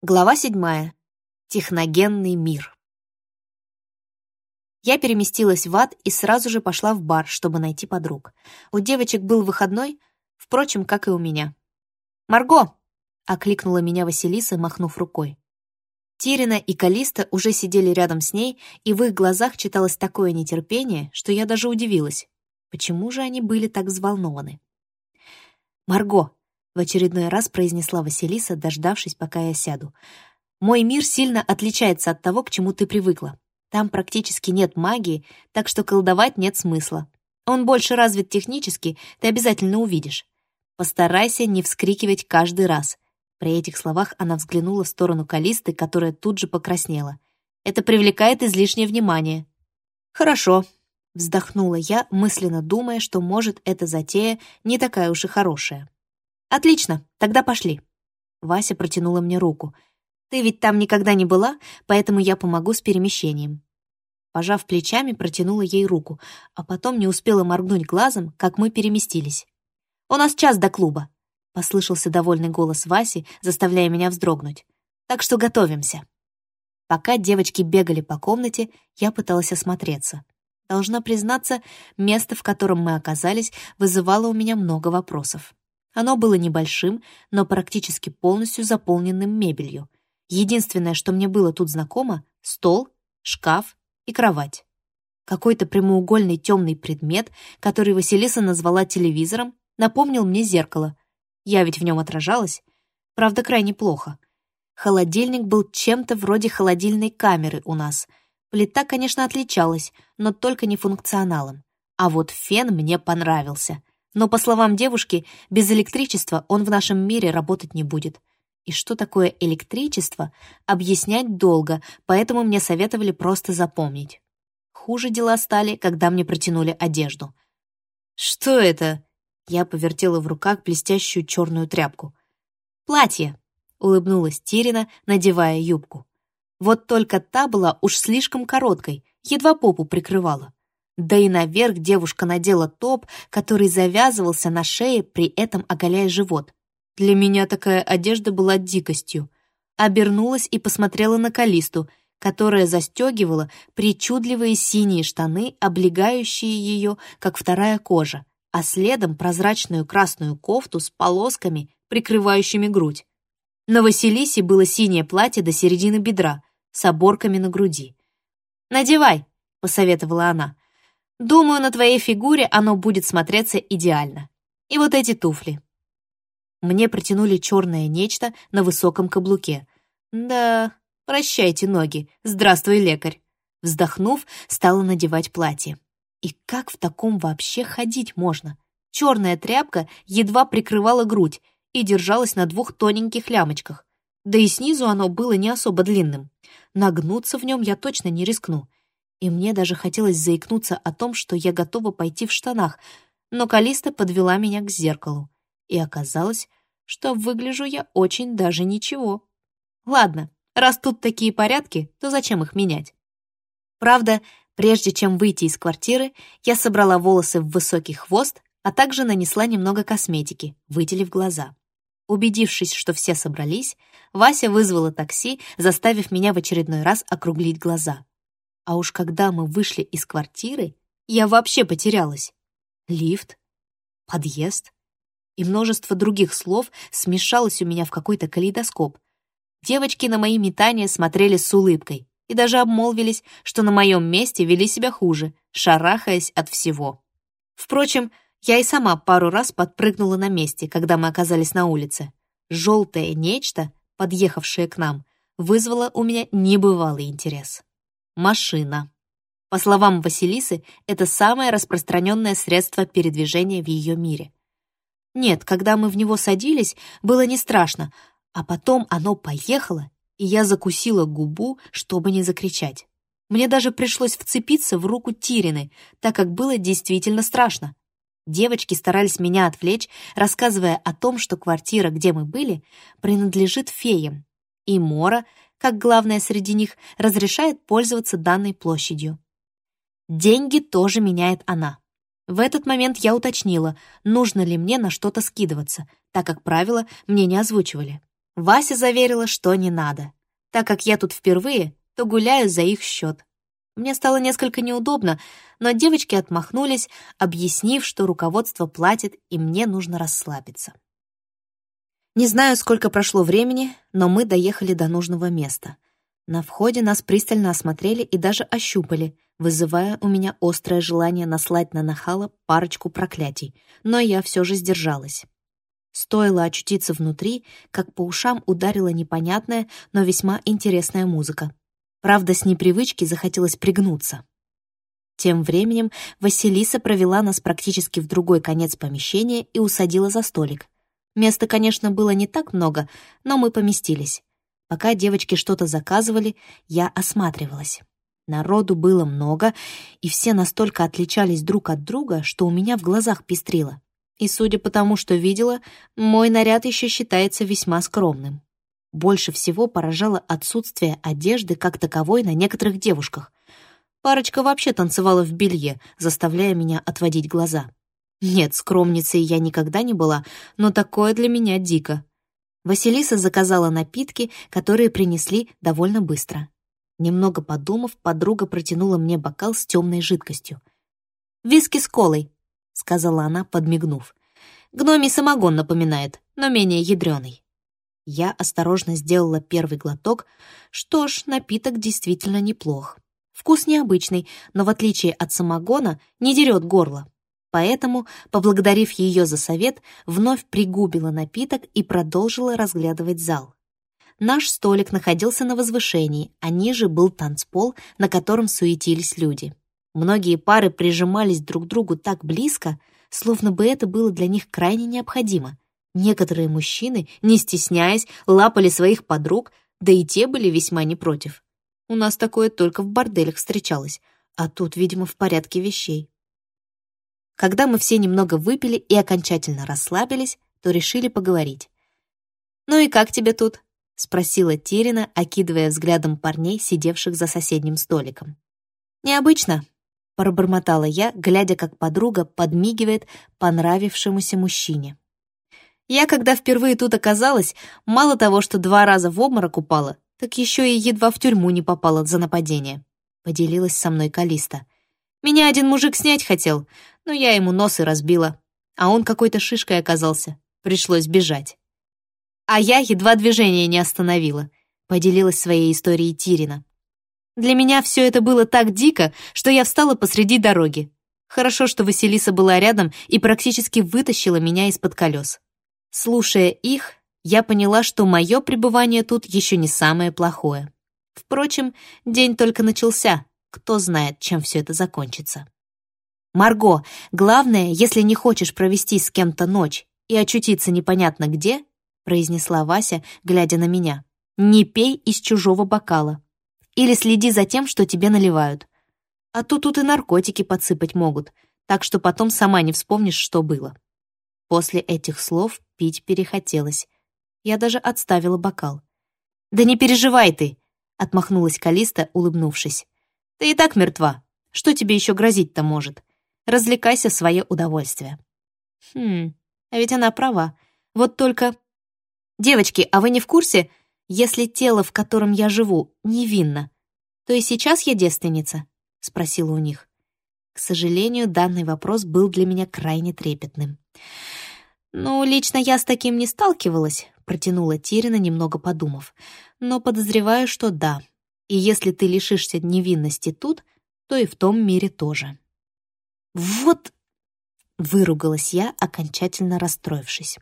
Глава седьмая. Техногенный мир. Я переместилась в ад и сразу же пошла в бар, чтобы найти подруг. У девочек был выходной, впрочем, как и у меня. «Марго!» — окликнула меня Василиса, махнув рукой. Тирина и Калиста уже сидели рядом с ней, и в их глазах читалось такое нетерпение, что я даже удивилась. Почему же они были так взволнованы? «Марго!» В очередной раз произнесла Василиса, дождавшись, пока я сяду. «Мой мир сильно отличается от того, к чему ты привыкла. Там практически нет магии, так что колдовать нет смысла. Он больше развит технически, ты обязательно увидишь. Постарайся не вскрикивать каждый раз». При этих словах она взглянула в сторону Калисты, которая тут же покраснела. «Это привлекает излишнее внимание». «Хорошо», — вздохнула я, мысленно думая, что, может, эта затея не такая уж и хорошая. «Отлично, тогда пошли». Вася протянула мне руку. «Ты ведь там никогда не была, поэтому я помогу с перемещением». Пожав плечами, протянула ей руку, а потом не успела моргнуть глазом, как мы переместились. «У нас час до клуба», — послышался довольный голос Васи, заставляя меня вздрогнуть. «Так что готовимся». Пока девочки бегали по комнате, я пыталась осмотреться. Должна признаться, место, в котором мы оказались, вызывало у меня много вопросов. Оно было небольшим, но практически полностью заполненным мебелью. Единственное, что мне было тут знакомо — стол, шкаф и кровать. Какой-то прямоугольный темный предмет, который Василиса назвала телевизором, напомнил мне зеркало. Я ведь в нем отражалась. Правда, крайне плохо. Холодильник был чем-то вроде холодильной камеры у нас. Плита, конечно, отличалась, но только не функционалом. А вот фен мне понравился. Но, по словам девушки, без электричества он в нашем мире работать не будет. И что такое электричество, объяснять долго, поэтому мне советовали просто запомнить. Хуже дела стали, когда мне протянули одежду. «Что это?» Я повертела в руках блестящую черную тряпку. «Платье», — улыбнулась Тирина, надевая юбку. Вот только та была уж слишком короткой, едва попу прикрывала. Да и наверх девушка надела топ, который завязывался на шее, при этом оголяя живот. Для меня такая одежда была дикостью. Обернулась и посмотрела на Калисту, которая застегивала причудливые синие штаны, облегающие ее, как вторая кожа, а следом прозрачную красную кофту с полосками, прикрывающими грудь. На Василисе было синее платье до середины бедра, с оборками на груди. «Надевай», — посоветовала она. Думаю, на твоей фигуре оно будет смотреться идеально. И вот эти туфли. Мне протянули черное нечто на высоком каблуке. Да, прощайте ноги, здравствуй, лекарь. Вздохнув, стала надевать платье. И как в таком вообще ходить можно? Черная тряпка едва прикрывала грудь и держалась на двух тоненьких лямочках. Да и снизу оно было не особо длинным. Нагнуться в нем я точно не рискну и мне даже хотелось заикнуться о том, что я готова пойти в штанах, но Калиста подвела меня к зеркалу, и оказалось, что выгляжу я очень даже ничего. Ладно, раз тут такие порядки, то зачем их менять? Правда, прежде чем выйти из квартиры, я собрала волосы в высокий хвост, а также нанесла немного косметики, выделив глаза. Убедившись, что все собрались, Вася вызвала такси, заставив меня в очередной раз округлить глаза. А уж когда мы вышли из квартиры, я вообще потерялась. Лифт, подъезд и множество других слов смешалось у меня в какой-то калейдоскоп. Девочки на мои метания смотрели с улыбкой и даже обмолвились, что на моем месте вели себя хуже, шарахаясь от всего. Впрочем, я и сама пару раз подпрыгнула на месте, когда мы оказались на улице. Желтое нечто, подъехавшее к нам, вызвало у меня небывалый интерес машина. По словам Василисы, это самое распространенное средство передвижения в ее мире. Нет, когда мы в него садились, было не страшно, а потом оно поехало, и я закусила губу, чтобы не закричать. Мне даже пришлось вцепиться в руку Тирины, так как было действительно страшно. Девочки старались меня отвлечь, рассказывая о том, что квартира, где мы были, принадлежит феям, и Мора как главное среди них, разрешает пользоваться данной площадью. Деньги тоже меняет она. В этот момент я уточнила, нужно ли мне на что-то скидываться, так как правила мне не озвучивали. Вася заверила, что не надо. Так как я тут впервые, то гуляю за их счет. Мне стало несколько неудобно, но девочки отмахнулись, объяснив, что руководство платит, и мне нужно расслабиться. Не знаю, сколько прошло времени, но мы доехали до нужного места. На входе нас пристально осмотрели и даже ощупали, вызывая у меня острое желание наслать на нахала парочку проклятий, но я все же сдержалась. Стоило очутиться внутри, как по ушам ударила непонятная, но весьма интересная музыка. Правда, с непривычки захотелось пригнуться. Тем временем Василиса провела нас практически в другой конец помещения и усадила за столик. Места, конечно, было не так много, но мы поместились. Пока девочки что-то заказывали, я осматривалась. Народу было много, и все настолько отличались друг от друга, что у меня в глазах пестрило. И судя по тому, что видела, мой наряд еще считается весьма скромным. Больше всего поражало отсутствие одежды как таковой на некоторых девушках. Парочка вообще танцевала в белье, заставляя меня отводить глаза. Нет, скромницей я никогда не была, но такое для меня дико. Василиса заказала напитки, которые принесли довольно быстро. Немного подумав, подруга протянула мне бокал с темной жидкостью. «Виски с колой», — сказала она, подмигнув. «Гномий самогон напоминает, но менее ядреный». Я осторожно сделала первый глоток. Что ж, напиток действительно неплох. Вкус необычный, но в отличие от самогона не дерет горло. Поэтому, поблагодарив ее за совет, вновь пригубила напиток и продолжила разглядывать зал. Наш столик находился на возвышении, а ниже был танцпол, на котором суетились люди. Многие пары прижимались друг к другу так близко, словно бы это было для них крайне необходимо — Некоторые мужчины, не стесняясь, лапали своих подруг, да и те были весьма не против. У нас такое только в борделях встречалось, а тут, видимо, в порядке вещей. Когда мы все немного выпили и окончательно расслабились, то решили поговорить. «Ну и как тебе тут?» — спросила Терина, окидывая взглядом парней, сидевших за соседним столиком. «Необычно», — пробормотала я, глядя, как подруга подмигивает понравившемуся мужчине. Я, когда впервые тут оказалась, мало того, что два раза в обморок упала, так еще и едва в тюрьму не попала за нападение. Поделилась со мной Калиста. Меня один мужик снять хотел, но я ему нос и разбила. А он какой-то шишкой оказался. Пришлось бежать. А я едва движение не остановила. Поделилась своей историей Тирина. Для меня все это было так дико, что я встала посреди дороги. Хорошо, что Василиса была рядом и практически вытащила меня из-под колес. Слушая их, я поняла, что мое пребывание тут еще не самое плохое. Впрочем, день только начался, кто знает, чем все это закончится. «Марго, главное, если не хочешь провести с кем-то ночь и очутиться непонятно где», произнесла Вася, глядя на меня, «не пей из чужого бокала. Или следи за тем, что тебе наливают. А то тут и наркотики подсыпать могут, так что потом сама не вспомнишь, что было». После этих слов пить перехотелось. Я даже отставила бокал. «Да не переживай ты!» — отмахнулась Калиста, улыбнувшись. «Ты и так мертва. Что тебе еще грозить-то может? Развлекайся в свое удовольствие». Хм, а ведь она права. Вот только... Девочки, а вы не в курсе, если тело, в котором я живу, невинно, то и сейчас я девственница?» — спросила у них. К сожалению, данный вопрос был для меня крайне трепетным. «Ну, лично я с таким не сталкивалась», — протянула Тирина, немного подумав. «Но подозреваю, что да. И если ты лишишься невинности тут, то и в том мире тоже». «Вот...» — выругалась я, окончательно расстроившись.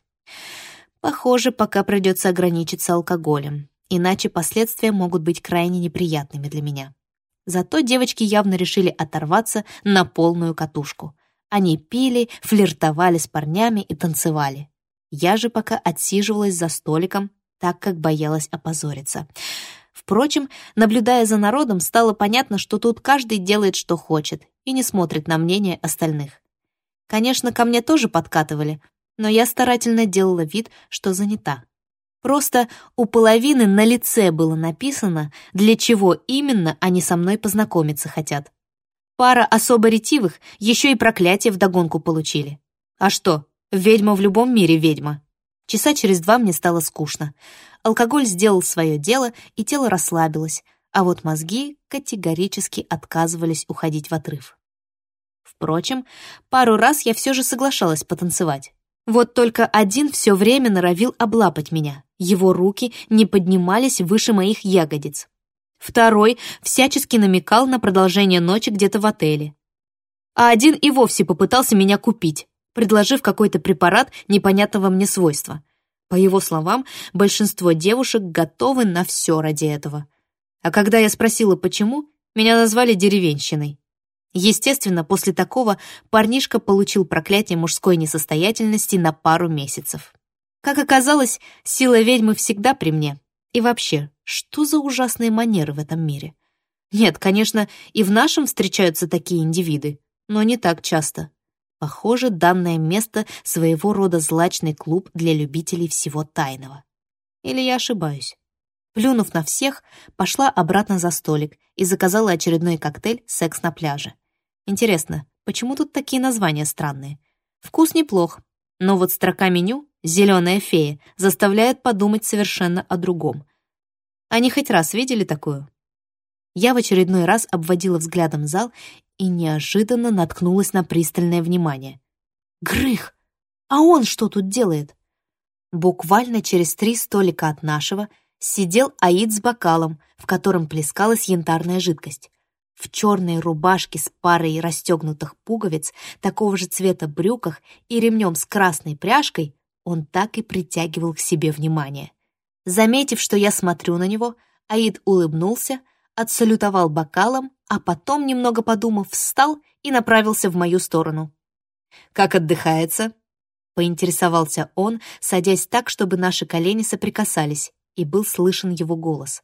«Похоже, пока придется ограничиться алкоголем, иначе последствия могут быть крайне неприятными для меня». Зато девочки явно решили оторваться на полную катушку — они пили, флиртовали с парнями и танцевали. Я же пока отсиживалась за столиком, так как боялась опозориться. Впрочем, наблюдая за народом, стало понятно, что тут каждый делает, что хочет, и не смотрит на мнение остальных. Конечно, ко мне тоже подкатывали, но я старательно делала вид, что занята. Просто у половины на лице было написано, для чего именно они со мной познакомиться хотят. Пара особо ретивых еще и проклятие вдогонку получили. А что, ведьма в любом мире ведьма. Часа через два мне стало скучно. Алкоголь сделал свое дело, и тело расслабилось, а вот мозги категорически отказывались уходить в отрыв. Впрочем, пару раз я все же соглашалась потанцевать. Вот только один все время норовил облапать меня. Его руки не поднимались выше моих ягодиц. Второй всячески намекал на продолжение ночи где-то в отеле. А один и вовсе попытался меня купить, предложив какой-то препарат непонятного мне свойства. По его словам, большинство девушек готовы на все ради этого. А когда я спросила, почему, меня назвали деревенщиной. Естественно, после такого парнишка получил проклятие мужской несостоятельности на пару месяцев. Как оказалось, сила ведьмы всегда при мне. И вообще, что за ужасные манеры в этом мире? Нет, конечно, и в нашем встречаются такие индивиды, но не так часто. Похоже, данное место — своего рода злачный клуб для любителей всего тайного. Или я ошибаюсь? Плюнув на всех, пошла обратно за столик и заказала очередной коктейль «Секс на пляже». Интересно, почему тут такие названия странные? Вкус неплох, но вот строка меню «Зеленая фея» заставляет подумать совершенно о другом. Они хоть раз видели такую? Я в очередной раз обводила взглядом зал и неожиданно наткнулась на пристальное внимание. «Грых! А он что тут делает?» Буквально через три столика от нашего сидел Аид с бокалом, в котором плескалась янтарная жидкость. В черной рубашке с парой расстегнутых пуговиц, такого же цвета брюках и ремнем с красной пряжкой он так и притягивал к себе внимание. Заметив, что я смотрю на него, Аид улыбнулся, отсалютовал бокалом, а потом, немного подумав, встал и направился в мою сторону. «Как отдыхается?» — поинтересовался он, садясь так, чтобы наши колени соприкасались, и был слышен его голос.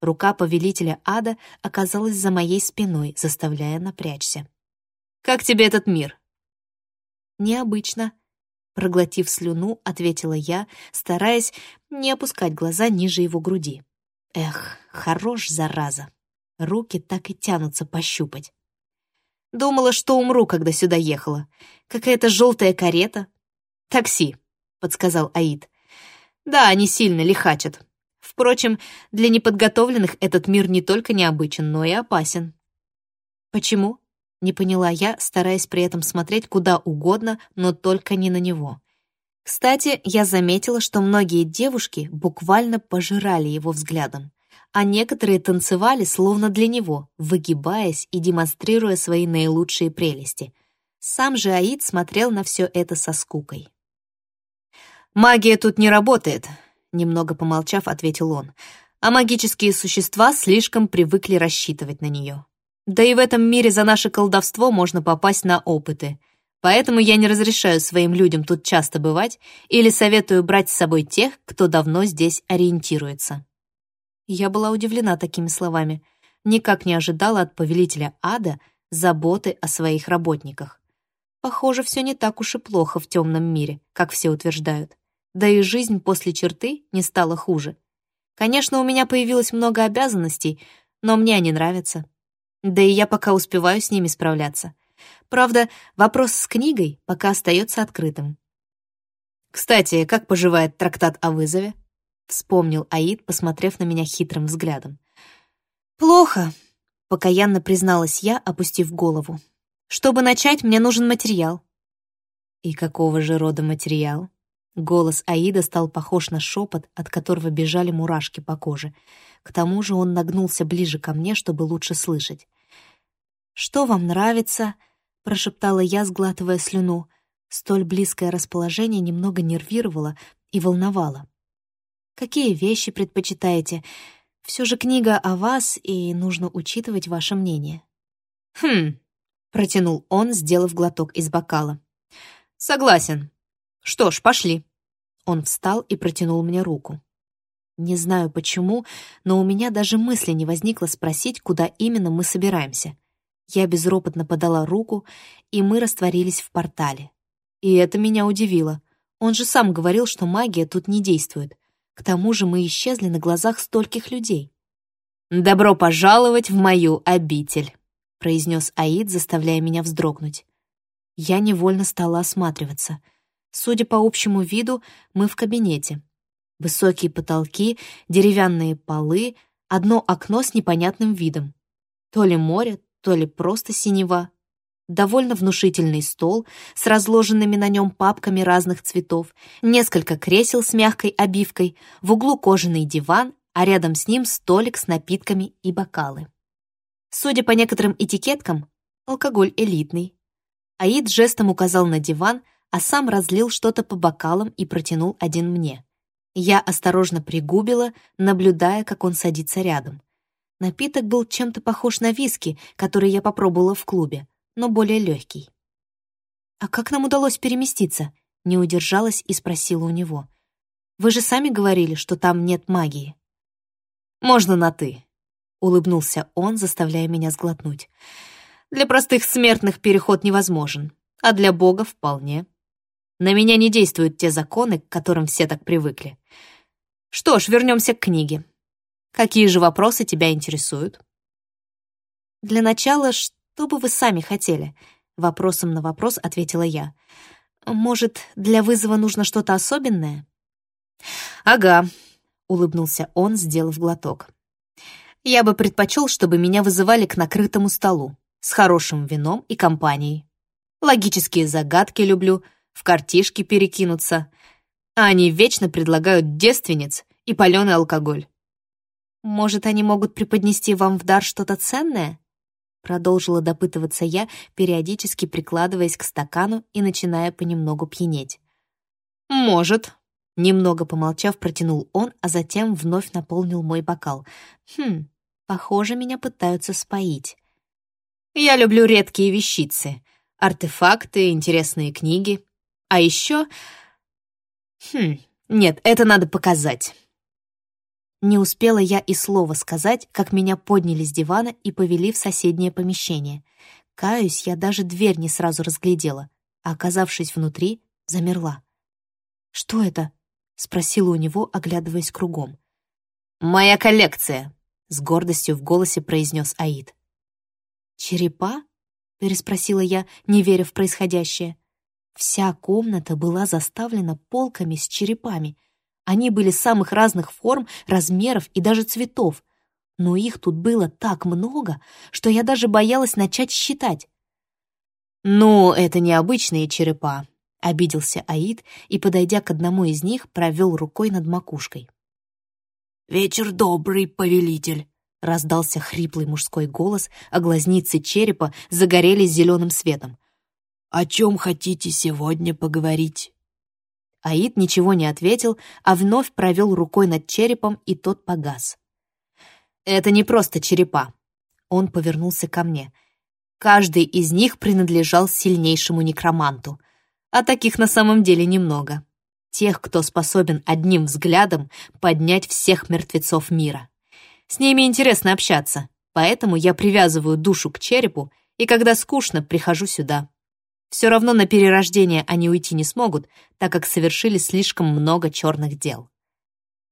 Рука повелителя ада оказалась за моей спиной, заставляя напрячься. «Как тебе этот мир?» «Необычно», — проглотив слюну, ответила я, стараясь не опускать глаза ниже его груди. «Эх, хорош, зараза! Руки так и тянутся пощупать. Думала, что умру, когда сюда ехала. Какая-то желтая карета. Такси», — подсказал Аид. «Да, они сильно лихачат. Впрочем, для неподготовленных этот мир не только необычен, но и опасен. «Почему?» — не поняла я, стараясь при этом смотреть куда угодно, но только не на него. Кстати, я заметила, что многие девушки буквально пожирали его взглядом, а некоторые танцевали словно для него, выгибаясь и демонстрируя свои наилучшие прелести. Сам же Аид смотрел на все это со скукой. «Магия тут не работает», немного помолчав, ответил он. А магические существа слишком привыкли рассчитывать на нее. Да и в этом мире за наше колдовство можно попасть на опыты. Поэтому я не разрешаю своим людям тут часто бывать или советую брать с собой тех, кто давно здесь ориентируется. Я была удивлена такими словами. Никак не ожидала от повелителя ада заботы о своих работниках. Похоже, все не так уж и плохо в темном мире, как все утверждают. Да и жизнь после черты не стала хуже. Конечно, у меня появилось много обязанностей, но мне они нравятся. Да и я пока успеваю с ними справляться. Правда, вопрос с книгой пока остается открытым. «Кстати, как поживает трактат о вызове?» — вспомнил Аид, посмотрев на меня хитрым взглядом. «Плохо», — покаянно призналась я, опустив голову. «Чтобы начать, мне нужен материал». «И какого же рода материал?» Голос Аида стал похож на шепот, от которого бежали мурашки по коже. К тому же он нагнулся ближе ко мне, чтобы лучше слышать. «Что вам нравится?» — прошептала я, сглатывая слюну. Столь близкое расположение немного нервировало и волновало. «Какие вещи предпочитаете? Все же книга о вас, и нужно учитывать ваше мнение». «Хм», — протянул он, сделав глоток из бокала. «Согласен. «Что ж, пошли». Он встал и протянул мне руку. Не знаю почему, но у меня даже мысли не возникло спросить, куда именно мы собираемся. Я безропотно подала руку, и мы растворились в портале. И это меня удивило. Он же сам говорил, что магия тут не действует. К тому же мы исчезли на глазах стольких людей. «Добро пожаловать в мою обитель», — произнес Аид, заставляя меня вздрогнуть. Я невольно стала осматриваться — Судя по общему виду, мы в кабинете. Высокие потолки, деревянные полы, одно окно с непонятным видом. То ли море, то ли просто синева. Довольно внушительный стол с разложенными на нем папками разных цветов, несколько кресел с мягкой обивкой, в углу кожаный диван, а рядом с ним столик с напитками и бокалы. Судя по некоторым этикеткам, алкоголь элитный. Аид жестом указал на диван, а сам разлил что-то по бокалам и протянул один мне. Я осторожно пригубила, наблюдая, как он садится рядом. Напиток был чем-то похож на виски, который я попробовала в клубе, но более легкий. «А как нам удалось переместиться?» — не удержалась и спросила у него. «Вы же сами говорили, что там нет магии». «Можно на «ты», — улыбнулся он, заставляя меня сглотнуть. «Для простых смертных переход невозможен, а для бога вполне». На меня не действуют те законы, к которым все так привыкли. Что ж, вернемся к книге. Какие же вопросы тебя интересуют? Для начала, что бы вы сами хотели? Вопросом на вопрос ответила я. Может, для вызова нужно что-то особенное? Ага, улыбнулся он, сделав глоток. Я бы предпочел, чтобы меня вызывали к накрытому столу с хорошим вином и компанией. Логические загадки люблю — в картишки перекинуться. А они вечно предлагают девственниц и паленый алкоголь. «Может, они могут преподнести вам в дар что-то ценное?» Продолжила допытываться я, периодически прикладываясь к стакану и начиная понемногу пьянеть. «Может», — немного помолчав, протянул он, а затем вновь наполнил мой бокал. «Хм, похоже, меня пытаются споить». «Я люблю редкие вещицы, артефакты, интересные книги. А еще... Хм, нет, это надо показать. Не успела я и слова сказать, как меня подняли с дивана и повели в соседнее помещение. Каюсь, я даже дверь не сразу разглядела, а, оказавшись внутри, замерла. «Что это?» — спросила у него, оглядываясь кругом. «Моя коллекция», — с гордостью в голосе произнес Аид. «Черепа?» — переспросила я, не веря в происходящее. Вся комната была заставлена полками с черепами. Они были самых разных форм, размеров и даже цветов. Но их тут было так много, что я даже боялась начать считать. «Ну, это необычные черепа», — обиделся Аид и, подойдя к одному из них, провел рукой над макушкой. «Вечер добрый, повелитель», — раздался хриплый мужской голос, а глазницы черепа загорелись зеленым светом. «О чем хотите сегодня поговорить?» Аид ничего не ответил, а вновь провел рукой над черепом, и тот погас. «Это не просто черепа». Он повернулся ко мне. Каждый из них принадлежал сильнейшему некроманту, а таких на самом деле немного. Тех, кто способен одним взглядом поднять всех мертвецов мира. С ними интересно общаться, поэтому я привязываю душу к черепу, и когда скучно, прихожу сюда. Все равно на перерождение они уйти не смогут, так как совершили слишком много черных дел.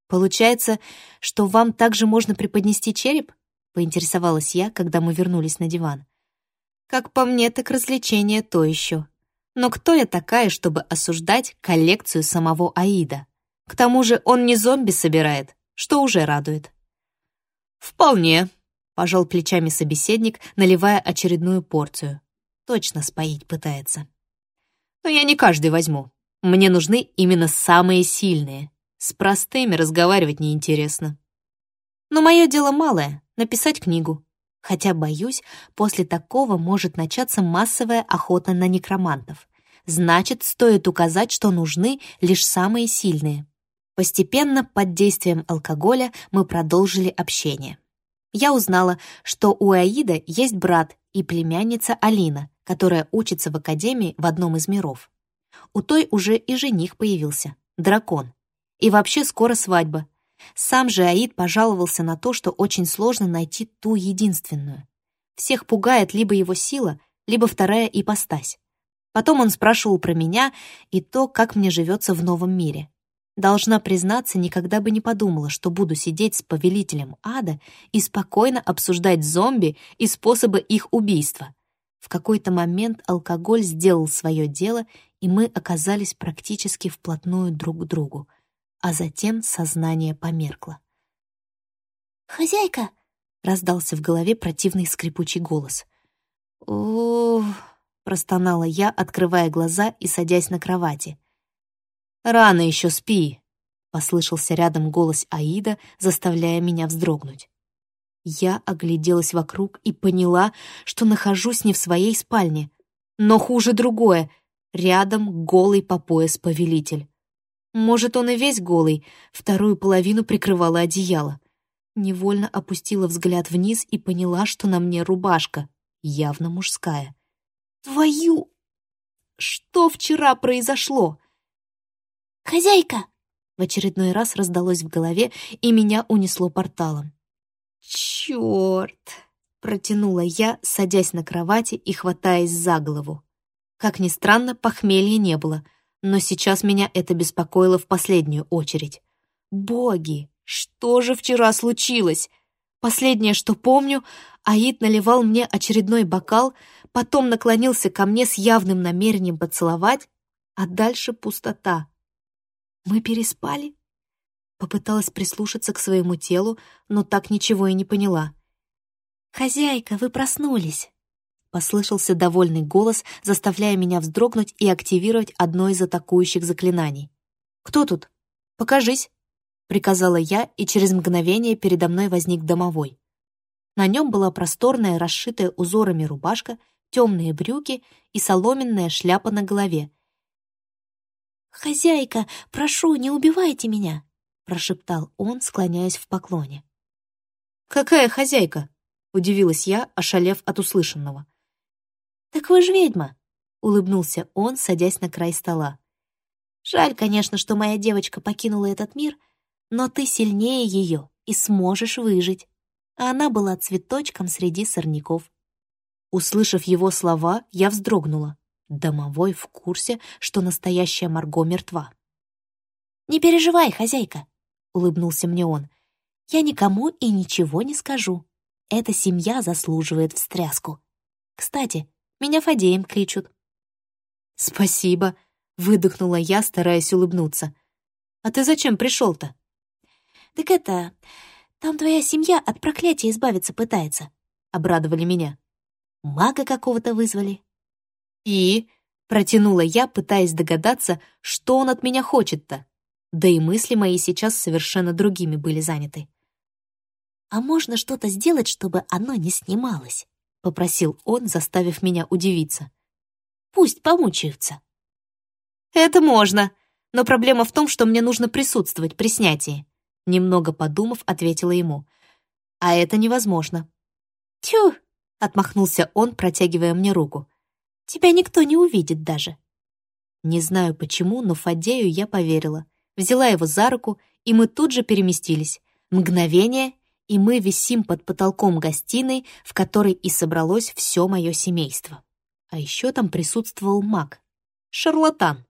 «Получается, что вам также можно преподнести череп?» — поинтересовалась я, когда мы вернулись на диван. «Как по мне, так развлечение то еще. Но кто я такая, чтобы осуждать коллекцию самого Аида? К тому же он не зомби собирает, что уже радует». «Вполне», — пожал плечами собеседник, наливая очередную порцию точно споить пытается. Но я не каждый возьму. Мне нужны именно самые сильные. С простыми разговаривать неинтересно. Но мое дело малое — написать книгу. Хотя, боюсь, после такого может начаться массовая охота на некромантов. Значит, стоит указать, что нужны лишь самые сильные. Постепенно, под действием алкоголя, мы продолжили общение. Я узнала, что у Аида есть брат и племянница Алина, которая учится в академии в одном из миров. У той уже и жених появился, дракон. И вообще скоро свадьба. Сам же Аид пожаловался на то, что очень сложно найти ту единственную. Всех пугает либо его сила, либо вторая ипостась. Потом он спрашивал про меня и то, как мне живется в новом мире. Должна признаться, никогда бы не подумала, что буду сидеть с повелителем ада и спокойно обсуждать зомби и способы их убийства. В какой-то момент алкоголь сделал свое дело, и мы оказались практически вплотную друг к другу, а затем сознание померкло. «Хозяйка!» — раздался в голове противный скрипучий голос. «О, простонала я, открывая глаза и садясь на кровати. «Рано еще спи!» — послышался рядом голос Аида, заставляя меня вздрогнуть. Я огляделась вокруг и поняла, что нахожусь не в своей спальне. Но хуже другое — рядом голый по пояс повелитель. Может, он и весь голый, вторую половину прикрывало одеяло. Невольно опустила взгляд вниз и поняла, что на мне рубашка, явно мужская. «Твою! Что вчера произошло?» «Хозяйка!» В очередной раз раздалось в голове, и меня унесло порталом. «Чёрт!» — протянула я, садясь на кровати и хватаясь за голову. Как ни странно, похмелья не было, но сейчас меня это беспокоило в последнюю очередь. «Боги! Что же вчера случилось?» Последнее, что помню, Аид наливал мне очередной бокал, потом наклонился ко мне с явным намерением поцеловать, а дальше пустота. Мы переспали? Попыталась прислушаться к своему телу, но так ничего и не поняла. «Хозяйка, вы проснулись!» Послышался довольный голос, заставляя меня вздрогнуть и активировать одно из атакующих заклинаний. «Кто тут? Покажись!» Приказала я, и через мгновение передо мной возник домовой. На нем была просторная, расшитая узорами рубашка, темные брюки и соломенная шляпа на голове. «Хозяйка, прошу, не убивайте меня!» прошептал он, склоняясь в поклоне. «Какая хозяйка?» — удивилась я, ошалев от услышанного. «Так вы ж ведьма!» — улыбнулся он, садясь на край стола. «Жаль, конечно, что моя девочка покинула этот мир, но ты сильнее ее и сможешь выжить». А она была цветочком среди сорняков. Услышав его слова, я вздрогнула. Домовой в курсе, что настоящая Марго мертва. «Не переживай, хозяйка. — улыбнулся мне он. «Я никому и ничего не скажу. Эта семья заслуживает встряску. Кстати, меня Фадеем кличут». «Спасибо», — выдохнула я, стараясь улыбнуться. «А ты зачем пришел-то?» «Так это... Там твоя семья от проклятия избавиться пытается», — обрадовали меня. «Мага какого-то вызвали». «И?» — протянула я, пытаясь догадаться, что он от меня хочет-то. Да и мысли мои сейчас совершенно другими были заняты. «А можно что-то сделать, чтобы оно не снималось?» — попросил он, заставив меня удивиться. «Пусть помучаются». «Это можно, но проблема в том, что мне нужно присутствовать при снятии», — немного подумав, ответила ему. «А это невозможно». «Тю!» — отмахнулся он, протягивая мне руку. «Тебя никто не увидит даже». Не знаю почему, но Фадею я поверила взяла его за руку, и мы тут же переместились. Мгновение, и мы висим под потолком гостиной, в которой и собралось все мое семейство. А еще там присутствовал маг. Шарлатан.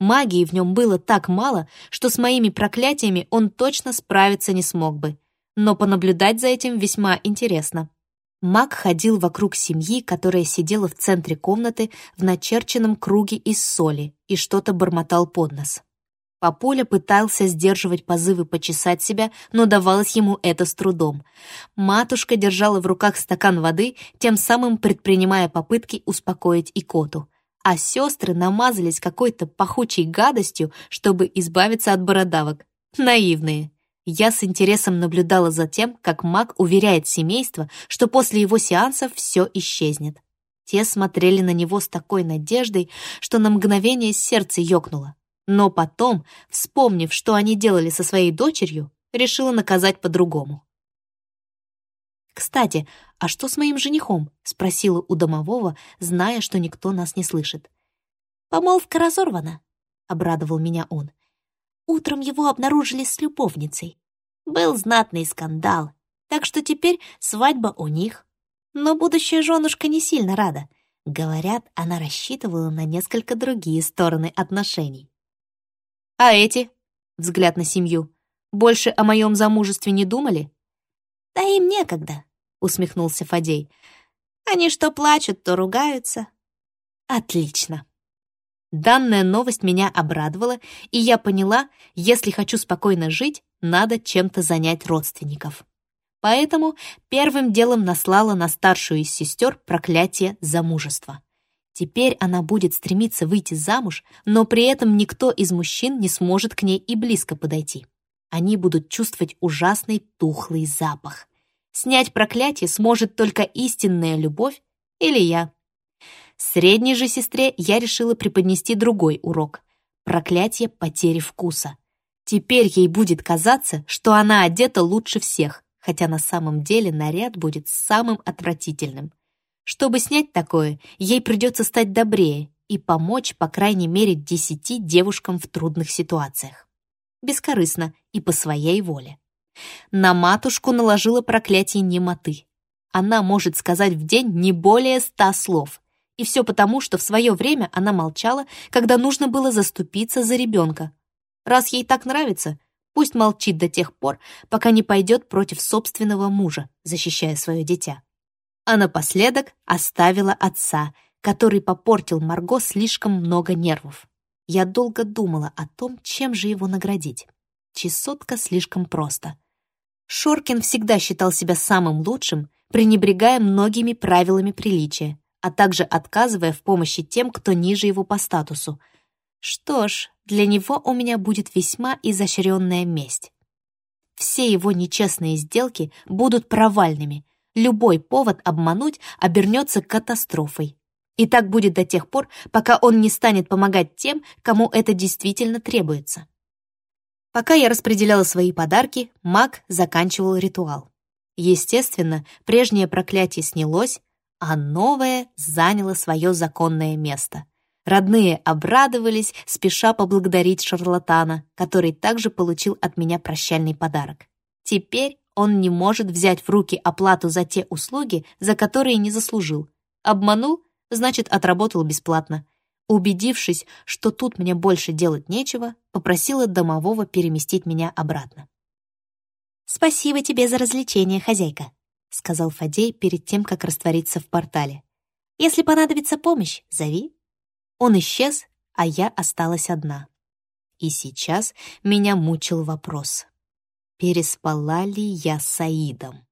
Магии в нем было так мало, что с моими проклятиями он точно справиться не смог бы. Но понаблюдать за этим весьма интересно. Маг ходил вокруг семьи, которая сидела в центре комнаты в начерченном круге из соли и что-то бормотал под нос. Папуля пытался сдерживать позывы почесать себя, но давалось ему это с трудом. Матушка держала в руках стакан воды, тем самым предпринимая попытки успокоить икоту. А сестры намазались какой-то пахучей гадостью, чтобы избавиться от бородавок. Наивные. Я с интересом наблюдала за тем, как маг уверяет семейство, что после его сеансов все исчезнет. Те смотрели на него с такой надеждой, что на мгновение сердце ёкнуло. Но потом, вспомнив, что они делали со своей дочерью, решила наказать по-другому. «Кстати, а что с моим женихом?» — спросила у домового, зная, что никто нас не слышит. «Помолвка разорвана», — обрадовал меня он. «Утром его обнаружили с любовницей. Был знатный скандал, так что теперь свадьба у них. Но будущая женушка не сильно рада. Говорят, она рассчитывала на несколько другие стороны отношений. А эти? Взгляд на семью. Больше о моем замужестве не думали? Да им некогда, усмехнулся Фадей. Они что плачут, то ругаются. Отлично. Данная новость меня обрадовала, и я поняла, если хочу спокойно жить, надо чем-то занять родственников. Поэтому первым делом наслала на старшую из сестер проклятие замужества. Теперь она будет стремиться выйти замуж, но при этом никто из мужчин не сможет к ней и близко подойти. Они будут чувствовать ужасный тухлый запах. Снять проклятие сможет только истинная любовь или я. Средней же сестре я решила преподнести другой урок — проклятие потери вкуса. Теперь ей будет казаться, что она одета лучше всех, хотя на самом деле наряд будет самым отвратительным. Чтобы снять такое, ей придется стать добрее и помочь, по крайней мере, десяти девушкам в трудных ситуациях. Бескорыстно и по своей воле. На матушку наложила проклятие немоты. Она может сказать в день не более ста слов, и все потому, что в свое время она молчала, когда нужно было заступиться за ребенка. Раз ей так нравится, пусть молчит до тех пор, пока не пойдет против собственного мужа, защищая свое дитя. А напоследок оставила отца, который попортил Марго слишком много нервов. Я долго думала о том, чем же его наградить. Чесотка слишком просто. Шоркин всегда считал себя самым лучшим, пренебрегая многими правилами приличия, а также отказывая в помощи тем, кто ниже его по статусу. Что ж, для него у меня будет весьма изощренная месть. Все его нечестные сделки будут провальными. Любой повод обмануть обернется катастрофой. И так будет до тех пор, пока он не станет помогать тем, кому это действительно требуется. Пока я распределяла свои подарки, маг заканчивал ритуал. Естественно, прежнее проклятие снялось, а новое заняло свое законное место. Родные обрадовались, спеша поблагодарить шарлатана, который также получил от меня прощальный подарок. Теперь он не может взять в руки оплату за те услуги, за которые не заслужил. Обманул, значит, отработал бесплатно. Убедившись, что тут мне больше делать нечего, попросила домового переместить меня обратно. «Спасибо тебе за развлечение, хозяйка», — сказал Фадей перед тем, как раствориться в портале. «Если понадобится помощь, зови». Он исчез, а я осталась одна. И сейчас меня мучил вопрос. Переспала ли я с Саидом?